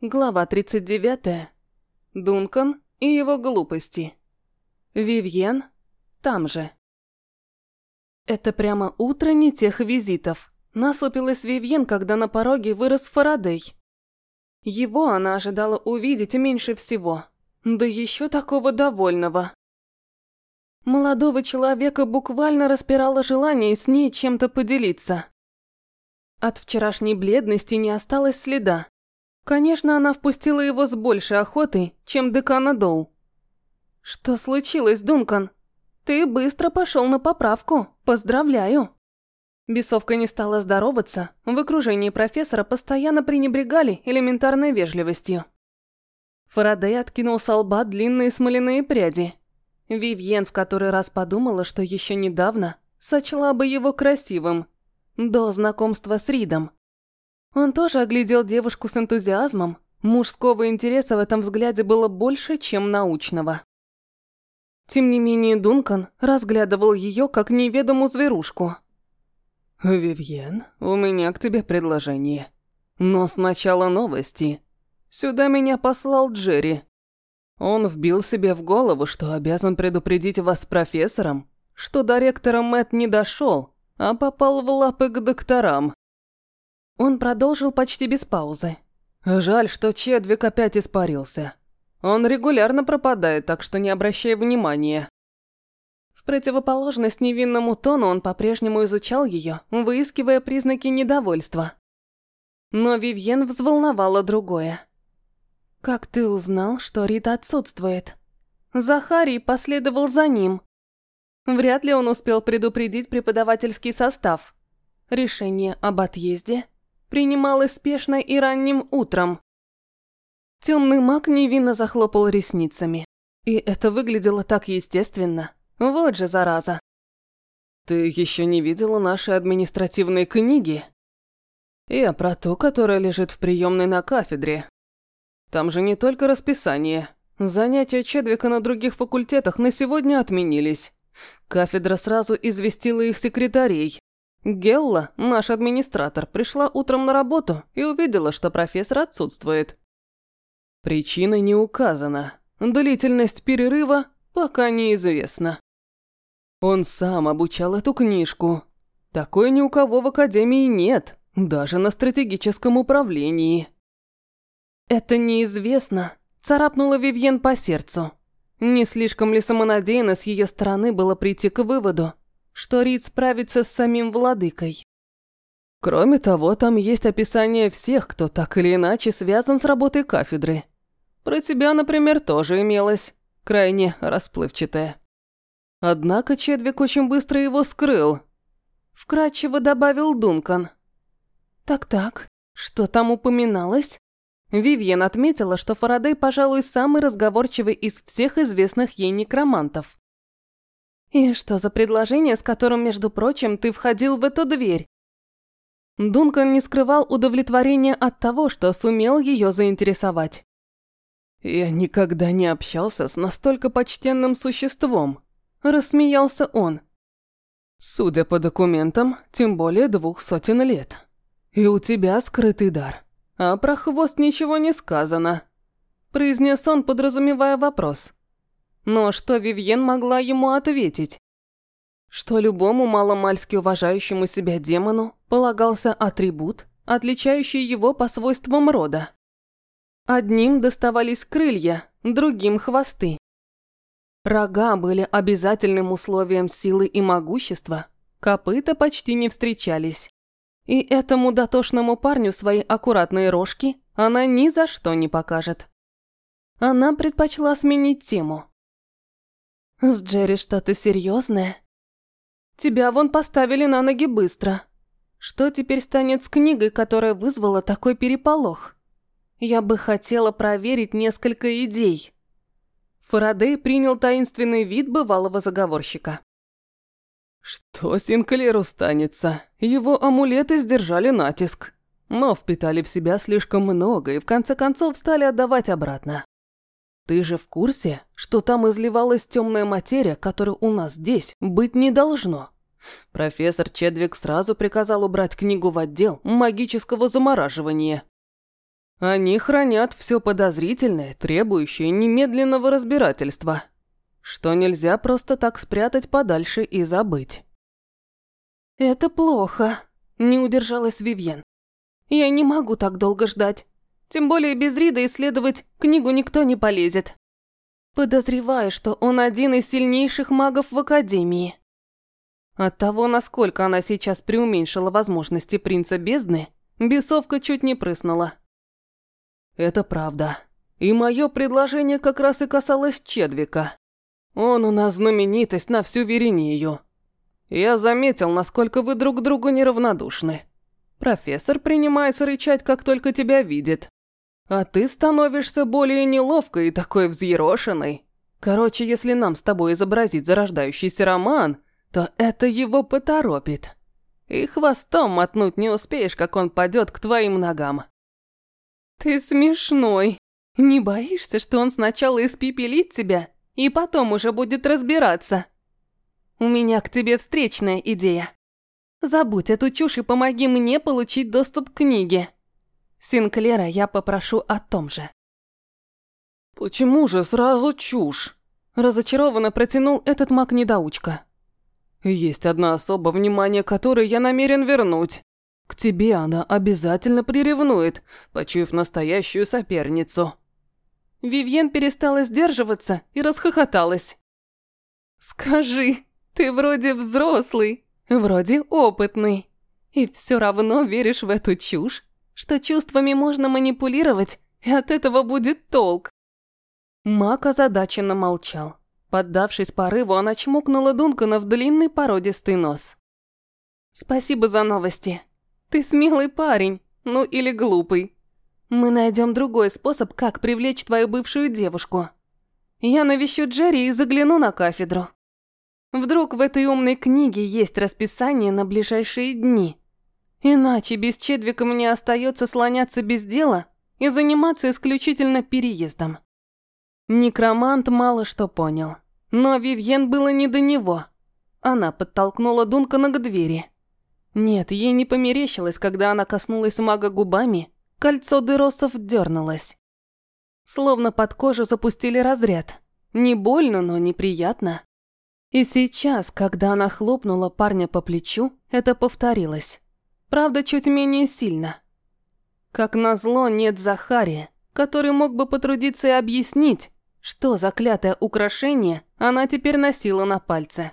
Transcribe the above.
Глава 39. Дункан и его глупости. Вивьен там же. Это прямо утро не тех визитов. Насупилась Вивьен, когда на пороге вырос Фарадей. Его она ожидала увидеть меньше всего. Да еще такого довольного. Молодого человека буквально распирало желание с ней чем-то поделиться. От вчерашней бледности не осталось следа. Конечно, она впустила его с большей охотой, чем декана Доу. «Что случилось, Дункан? Ты быстро пошел на поправку. Поздравляю!» Бесовка не стала здороваться, в окружении профессора постоянно пренебрегали элементарной вежливостью. Фарадей откинул со лба длинные смоляные пряди. Вивьен в который раз подумала, что еще недавно сочла бы его красивым. До знакомства с Ридом. Он тоже оглядел девушку с энтузиазмом. Мужского интереса в этом взгляде было больше, чем научного. Тем не менее, Дункан разглядывал ее как неведомую зверушку. «Вивьен, у меня к тебе предложение. Но сначала новости. Сюда меня послал Джерри. Он вбил себе в голову, что обязан предупредить вас с профессором, что до ректора Мэтт не дошел, а попал в лапы к докторам. Он продолжил почти без паузы. «Жаль, что Чедвик опять испарился. Он регулярно пропадает, так что не обращай внимания». В противоположность невинному тону он по-прежнему изучал ее, выискивая признаки недовольства. Но Вивьен взволновало другое. «Как ты узнал, что Рита отсутствует?» Захарий последовал за ним. Вряд ли он успел предупредить преподавательский состав. Решение об отъезде принималась спешно и ранним утром. Темный маг невинно захлопал ресницами. И это выглядело так естественно. Вот же зараза. «Ты еще не видела наши административные книги?» «Я про ту, которая лежит в приемной на кафедре. Там же не только расписание. Занятия Чедвика на других факультетах на сегодня отменились. Кафедра сразу известила их секретарей. Гелла, наш администратор, пришла утром на работу и увидела, что профессор отсутствует. Причина не указана. Длительность перерыва пока неизвестна. Он сам обучал эту книжку. Такой ни у кого в академии нет, даже на стратегическом управлении. Это неизвестно, царапнула Вивьен по сердцу. Не слишком ли самонадеянно с ее стороны было прийти к выводу, что Рид справится с самим владыкой. Кроме того, там есть описание всех, кто так или иначе связан с работой кафедры. Про тебя, например, тоже имелось, крайне расплывчатое. Однако Чедвик очень быстро его скрыл. Вкратчиво добавил Дункан. Так-так, что там упоминалось? Вивьен отметила, что Фарадей, пожалуй, самый разговорчивый из всех известных ей некромантов. «И что за предложение, с которым, между прочим, ты входил в эту дверь?» Дункан не скрывал удовлетворения от того, что сумел ее заинтересовать. «Я никогда не общался с настолько почтенным существом», – рассмеялся он. «Судя по документам, тем более двух сотен лет. И у тебя скрытый дар. А про хвост ничего не сказано», – произнес он, подразумевая вопрос. Но что Вивьен могла ему ответить? Что любому маломальски уважающему себя демону полагался атрибут, отличающий его по свойствам рода. Одним доставались крылья, другим – хвосты. Рога были обязательным условием силы и могущества, копыта почти не встречались. И этому дотошному парню свои аккуратные рожки она ни за что не покажет. Она предпочла сменить тему. «С Джерри что-то серьезное? Тебя вон поставили на ноги быстро. Что теперь станет с книгой, которая вызвала такой переполох? Я бы хотела проверить несколько идей». Фарадей принял таинственный вид бывалого заговорщика. Что Синклеру станется? Его амулеты сдержали натиск, но впитали в себя слишком много и в конце концов стали отдавать обратно. Ты же в курсе, что там изливалась темная материя, которой у нас здесь быть не должно? Профессор Чедвик сразу приказал убрать книгу в отдел магического замораживания. Они хранят все подозрительное, требующее немедленного разбирательства, что нельзя просто так спрятать подальше и забыть. «Это плохо», – не удержалась Вивьен. «Я не могу так долго ждать. Тем более без Рида исследовать книгу никто не полезет. Подозреваю, что он один из сильнейших магов в Академии. От того, насколько она сейчас преуменьшила возможности принца бездны, бесовка чуть не прыснула. Это правда. И мое предложение как раз и касалось Чедвика. Он у нас знаменитость на всю Верению. Я заметил, насколько вы друг другу неравнодушны. Профессор принимается рычать, как только тебя видит. А ты становишься более неловкой и такой взъерошенной. Короче, если нам с тобой изобразить зарождающийся роман, то это его поторопит. И хвостом мотнуть не успеешь, как он падет к твоим ногам. Ты смешной. Не боишься, что он сначала испепелит тебя, и потом уже будет разбираться? У меня к тебе встречная идея. Забудь эту чушь и помоги мне получить доступ к книге. Синклера я попрошу о том же. «Почему же сразу чушь?» Разочарованно протянул этот маг-недоучка. «Есть одна особа, внимание которой я намерен вернуть. К тебе она обязательно приревнует, почуяв настоящую соперницу». Вивьен перестала сдерживаться и расхохоталась. «Скажи, ты вроде взрослый, вроде опытный, и все равно веришь в эту чушь?» Что чувствами можно манипулировать, и от этого будет толк. Мак озадаченно молчал. Поддавшись порыву, она чмокнула Дункана в длинный породистый нос. «Спасибо за новости. Ты смелый парень, ну или глупый. Мы найдем другой способ, как привлечь твою бывшую девушку. Я навещу Джерри и загляну на кафедру. Вдруг в этой умной книге есть расписание на ближайшие дни. Иначе без Чедвика мне остается слоняться без дела и заниматься исключительно переездом. Некромант мало что понял, но Вивьен было не до него. Она подтолкнула Дункана к двери. Нет, ей не померещилось, когда она коснулась мага губами, кольцо дыросов дернулось. Словно под кожу запустили разряд. Не больно, но неприятно. И сейчас, когда она хлопнула парня по плечу, это повторилось. Правда, чуть менее сильно. Как назло, нет Захария, который мог бы потрудиться и объяснить, что заклятое украшение она теперь носила на пальце.